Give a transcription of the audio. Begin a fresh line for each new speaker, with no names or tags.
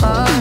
far.